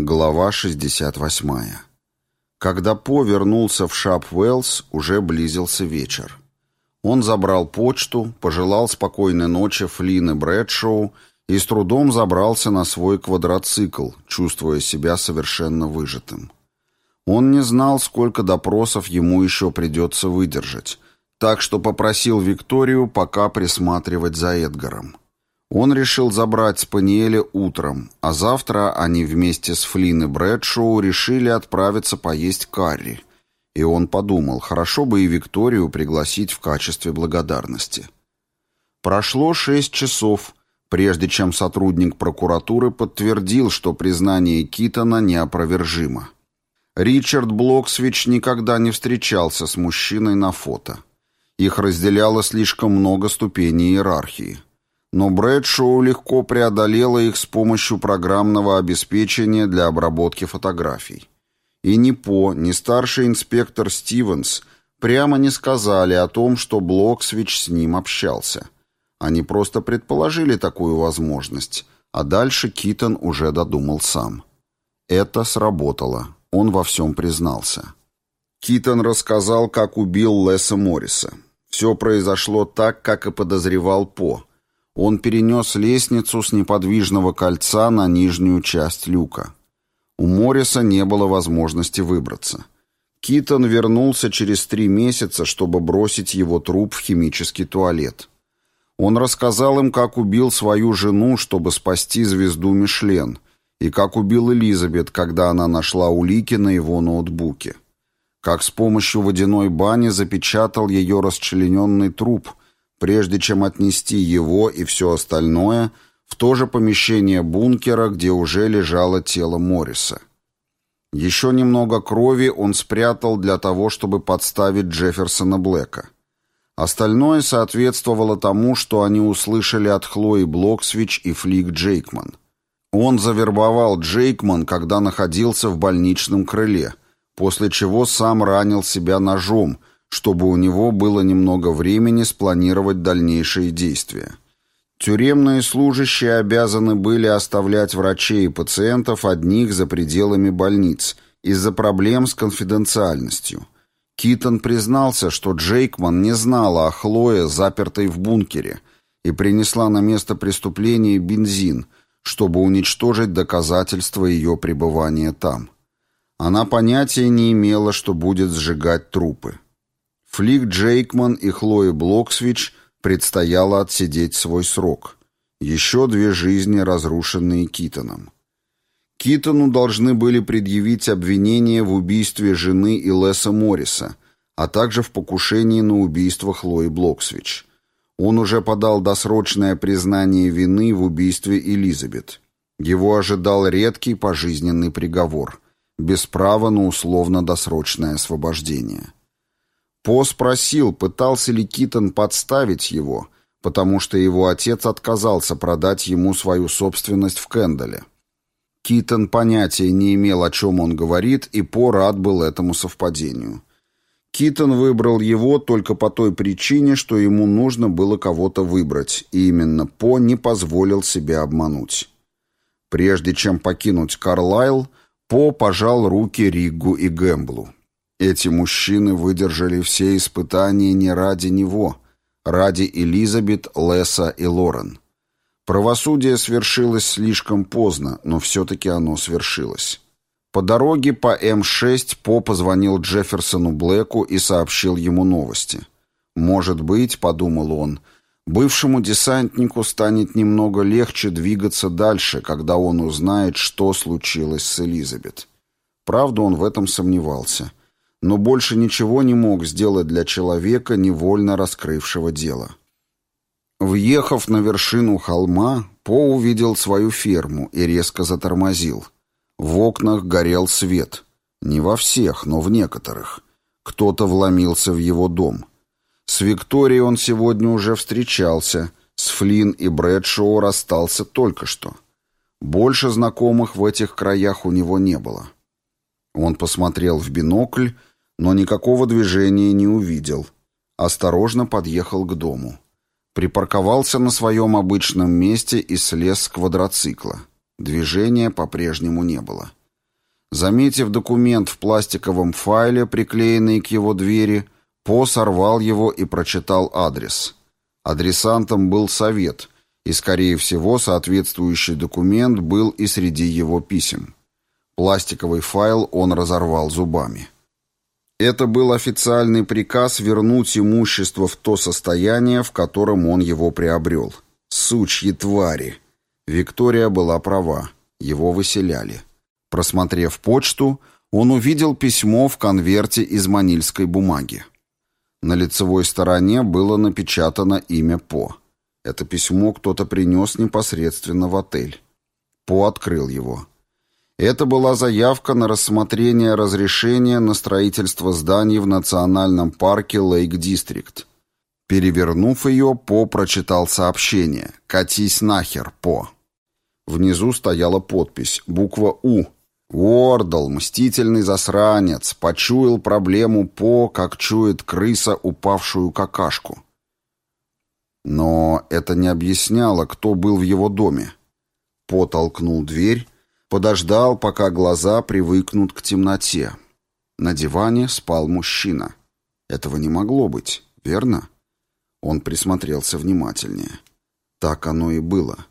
Глава 68. Когда По вернулся в Шап-Уэллс, уже близился вечер. Он забрал почту, пожелал спокойной ночи Флин и Брэдшоу и с трудом забрался на свой квадроцикл, чувствуя себя совершенно выжатым. Он не знал, сколько допросов ему еще придется выдержать, так что попросил Викторию пока присматривать за Эдгаром. Он решил забрать Спаниеля утром, а завтра они вместе с Флин и Брэдшоу решили отправиться поесть карри. И он подумал, хорошо бы и Викторию пригласить в качестве благодарности. Прошло шесть часов, прежде чем сотрудник прокуратуры подтвердил, что признание Китона неопровержимо. Ричард Блоксвич никогда не встречался с мужчиной на фото. Их разделяло слишком много ступеней иерархии но Брэдшоу легко преодолела их с помощью программного обеспечения для обработки фотографий. И ни По, ни старший инспектор Стивенс прямо не сказали о том, что Блоксвич с ним общался. Они просто предположили такую возможность, а дальше Китон уже додумал сам. Это сработало, он во всем признался. Китон рассказал, как убил Леса Морриса. Все произошло так, как и подозревал По – он перенес лестницу с неподвижного кольца на нижнюю часть люка. У Морриса не было возможности выбраться. Китон вернулся через три месяца, чтобы бросить его труп в химический туалет. Он рассказал им, как убил свою жену, чтобы спасти звезду Мишлен, и как убил Элизабет, когда она нашла улики на его ноутбуке. Как с помощью водяной бани запечатал ее расчлененный труп, прежде чем отнести его и все остальное в то же помещение бункера, где уже лежало тело Морриса. Еще немного крови он спрятал для того, чтобы подставить Джефферсона Блэка. Остальное соответствовало тому, что они услышали от Хлои Блоксвич и Флик Джейкман. Он завербовал Джейкман, когда находился в больничном крыле, после чего сам ранил себя ножом, чтобы у него было немного времени спланировать дальнейшие действия. Тюремные служащие обязаны были оставлять врачей и пациентов одних за пределами больниц из-за проблем с конфиденциальностью. Китон признался, что Джейкман не знала о Хлое, запертой в бункере, и принесла на место преступления бензин, чтобы уничтожить доказательства ее пребывания там. Она понятия не имела, что будет сжигать трупы. Флик Джейкман и Хлои Блоксвич предстояло отсидеть свой срок. Еще две жизни, разрушенные Китоном. Китону должны были предъявить обвинение в убийстве жены и Леса Морриса, а также в покушении на убийство Хлои Блоксвич. Он уже подал досрочное признание вины в убийстве Элизабет. Его ожидал редкий пожизненный приговор, без права на условно-досрочное освобождение. По спросил, пытался ли Китон подставить его, потому что его отец отказался продать ему свою собственность в Кендале. Китон понятия не имел, о чем он говорит, и По рад был этому совпадению. Китон выбрал его только по той причине, что ему нужно было кого-то выбрать, и именно По не позволил себе обмануть. Прежде чем покинуть Карлайл, По пожал руки Риггу и Гэмблу. Эти мужчины выдержали все испытания не ради него, ради Элизабет, Леса и Лорен. Правосудие свершилось слишком поздно, но все-таки оно свершилось. По дороге по М6 По позвонил Джефферсону Блэку и сообщил ему новости. «Может быть, — подумал он, — бывшему десантнику станет немного легче двигаться дальше, когда он узнает, что случилось с Элизабет». Правда, он в этом сомневался — но больше ничего не мог сделать для человека, невольно раскрывшего дело. Въехав на вершину холма, По увидел свою ферму и резко затормозил. В окнах горел свет. Не во всех, но в некоторых. Кто-то вломился в его дом. С Викторией он сегодня уже встречался, с Флин и Брэдшоу расстался только что. Больше знакомых в этих краях у него не было. Он посмотрел в бинокль но никакого движения не увидел. Осторожно подъехал к дому. Припарковался на своем обычном месте и слез с квадроцикла. Движения по-прежнему не было. Заметив документ в пластиковом файле, приклеенный к его двери, По сорвал его и прочитал адрес. Адресантом был совет, и, скорее всего, соответствующий документ был и среди его писем. Пластиковый файл он разорвал зубами. Это был официальный приказ вернуть имущество в то состояние, в котором он его приобрел. Сучьи твари! Виктория была права. Его выселяли. Просмотрев почту, он увидел письмо в конверте из манильской бумаги. На лицевой стороне было напечатано имя По. Это письмо кто-то принес непосредственно в отель. По открыл его. Это была заявка на рассмотрение разрешения на строительство зданий в национальном парке Лейк-Дистрикт. Перевернув ее, По прочитал сообщение «Катись нахер, По». Внизу стояла подпись, буква «У». Уордл, мстительный засранец, почуял проблему По, как чует крыса упавшую какашку. Но это не объясняло, кто был в его доме. По толкнул дверь Подождал, пока глаза привыкнут к темноте. На диване спал мужчина. Этого не могло быть, верно? Он присмотрелся внимательнее. Так оно и было.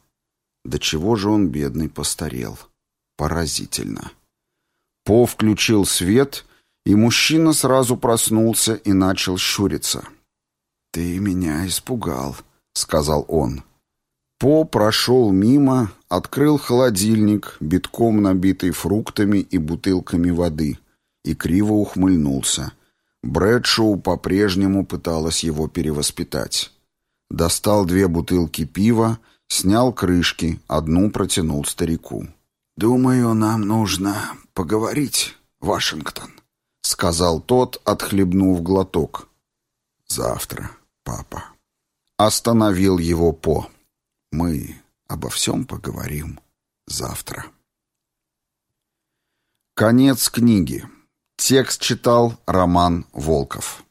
До чего же он, бедный, постарел. Поразительно. По включил свет, и мужчина сразу проснулся и начал щуриться. «Ты меня испугал», — сказал он. По прошел мимо, открыл холодильник, битком набитый фруктами и бутылками воды, и криво ухмыльнулся. Брэдшоу по-прежнему пыталась его перевоспитать. Достал две бутылки пива, снял крышки, одну протянул старику. «Думаю, нам нужно поговорить, Вашингтон», — сказал тот, отхлебнув глоток. «Завтра, папа». Остановил его По. Мы обо всем поговорим завтра. Конец книги. Текст читал Роман Волков.